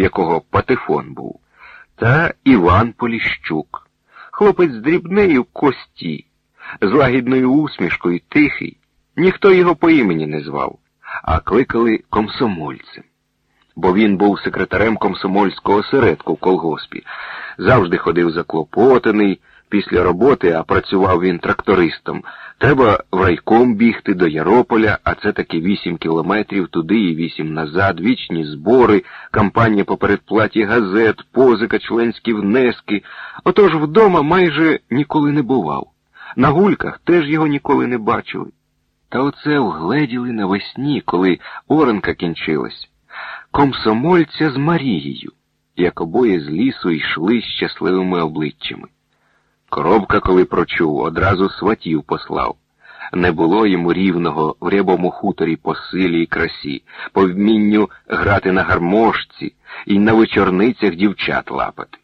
якого патефон був, та Іван Поліщук, хлопець дрібний в кості, з лагідною усмішкою тихий. Ніхто його по імені не звав, а кликали комсомольцем. Бо він був секретарем комсомольського осередку в колгоспі, завжди ходив заклопотаний після роботи, а працював він трактористом. Треба в райком бігти до Ярополя, а це таки вісім кілометрів туди і вісім назад, вічні збори, кампанія по передплаті газет, позика, членські внески. Отож вдома майже ніколи не бував. На гульках теж його ніколи не бачили. Та оце вгледіли навесні, коли оранка кінчилась, комсомольця з Марією, як обоє з лісу йшли щасливими обличчями. Коробка, коли прочув, одразу сватів послав. Не було йому рівного в рябому хуторі по силі і красі, по вмінню грати на гармошці і на вечорницях дівчат лапати.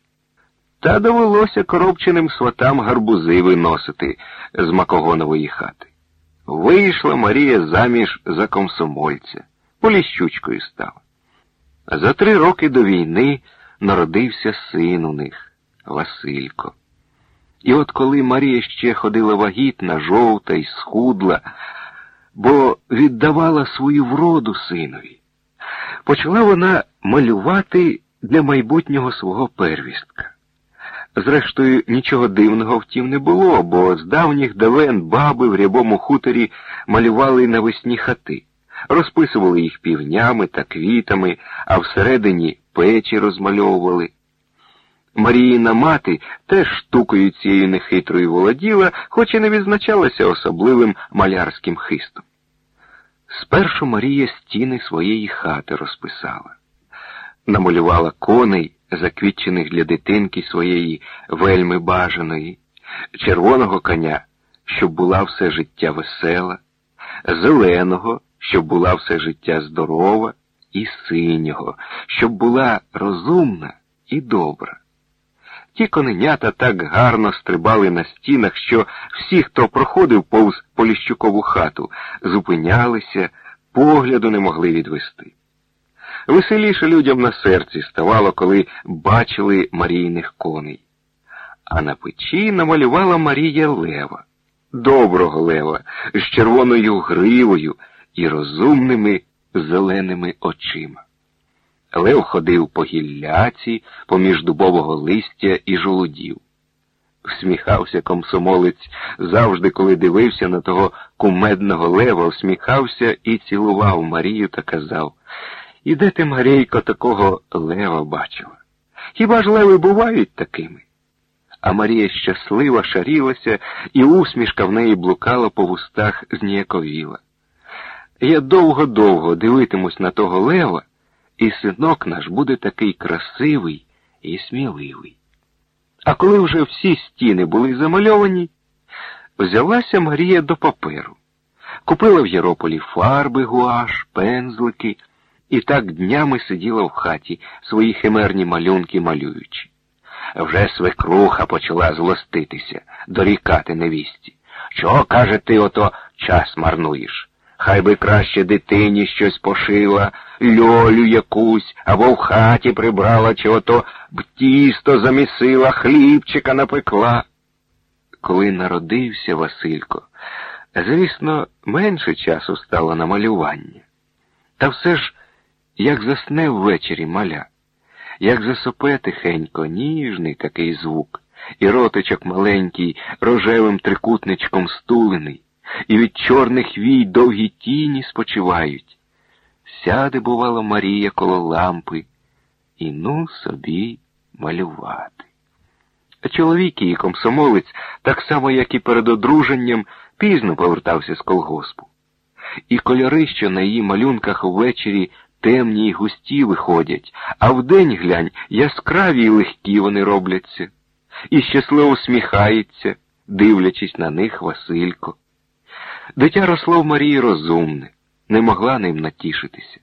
Та довелося коробчиним сватам гарбузи виносити з макогонової хати. Вийшла Марія заміж за комсомольця, поліщучкою стала. За три роки до війни народився син у них, Василько. І от коли Марія ще ходила вагітна, жовта і схудла, бо віддавала свою вроду синові, почала вона малювати для майбутнього свого первістка. Зрештою, нічого дивного втім не було, бо з давніх давен баби в рябому хуторі малювали навесні хати, розписували їх півнями та квітами, а всередині печі розмальовували. Маріїна мати теж штукою цією нехитрою володіла, хоч і не відзначалася особливим малярським хистом. Спершу Марія стіни своєї хати розписала, намалювала коней, заквітчених для дитинки своєї вельми бажаної, червоного коня, щоб була все життя весела, зеленого, щоб була все життя здорова, і синього, щоб була розумна і добра. Ті коненята так гарно стрибали на стінах, що всі, хто проходив повз Поліщукову хату, зупинялися, погляду не могли відвести. Веселіше людям на серці ставало, коли бачили Марійних коней. А на печі намалювала Марія Лева, доброго лева, з червоною гривою і розумними зеленими очима. Лев ходив по гілляці, поміж дубового листя і жолудів. Всміхався комсомолець завжди, коли дивився на того кумедного лева, усміхався і цілував Марію та казав І де ти, Марійко, такого лева бачила? Хіба ж леви бувають такими? А Марія щаслива шарілася, і усмішка в неї блукала по вустах зніяковіла. Я довго-довго дивитимусь на того лева і синок наш буде такий красивий і сміливий. А коли вже всі стіни були замальовані, взялася Марія до паперу, купила в Єрополі фарби, гуаш, пензлики і так днями сиділа в хаті, свої химерні малюнки малюючи. Вже свекруха почала злоститися, дорікати невісті. Чого, каже, ти ото час марнуєш? Хай би краще дитині щось пошила, льолю якусь, або в хаті прибрала, чи ото б тісто замісила, хлібчика напекла. Коли народився Василько, звісно, менше часу стало на малювання. Та все ж, як засне ввечері маля, як засопе тихенько, ніжний такий звук, і ротичок маленький, рожевим трикутничком стулений і від чорних вій довгі тіні спочивають. Сяде, бувало, Марія коло лампи, і ну собі малювати. А чоловік її комсомолець, так само, як і перед одруженням, пізно повертався з колгоспу. І кольори, що на її малюнках ввечері темні й густі виходять, а вдень, глянь, яскраві й легкі вони робляться, і щасливо усміхається, дивлячись на них Василько. Дитя росло в Марії розумне, не могла ним натішитися.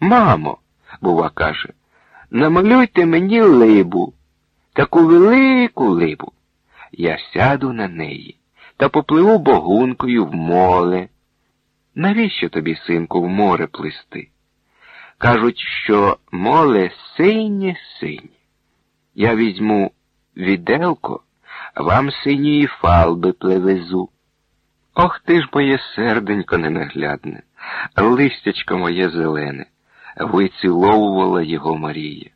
Мамо, бува, каже, намалюйте мені либу, таку велику либу. Я сяду на неї та попливу богункою в моле. Навіщо тобі, синку, в море плисти? Кажуть, що моле синє синє. Я візьму віделко, вам синьої фалби плевезу. Ох ти ж моє серденько ненаглядне, листячко моє зелене, виціловувала його Марія.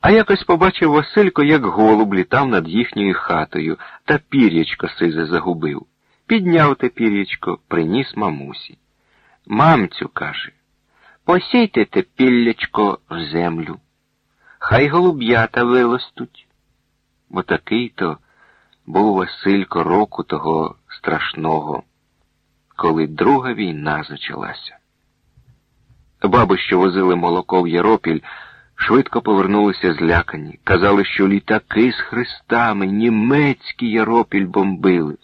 А якось побачив Василько, як голуб літав над їхньою хатою та пір'ячко сизе загубив. Підняв те пір'ячко, приніс мамусі. Мамцю, каже, посійте те піллячко в землю. Хай голуб'ята вилостуть. Бо такий то був Василько року того страшного, коли друга війна почалася. Баби, що возили молоко в Яропіль, швидко повернулися злякані. Казали, що літаки з хрестами німецькі Яропіль бомбили.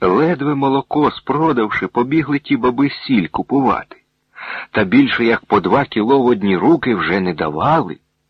Ледве молоко, спродавши, побігли ті баби сіль купувати. Та більше як по два кіло в одні руки вже не давали.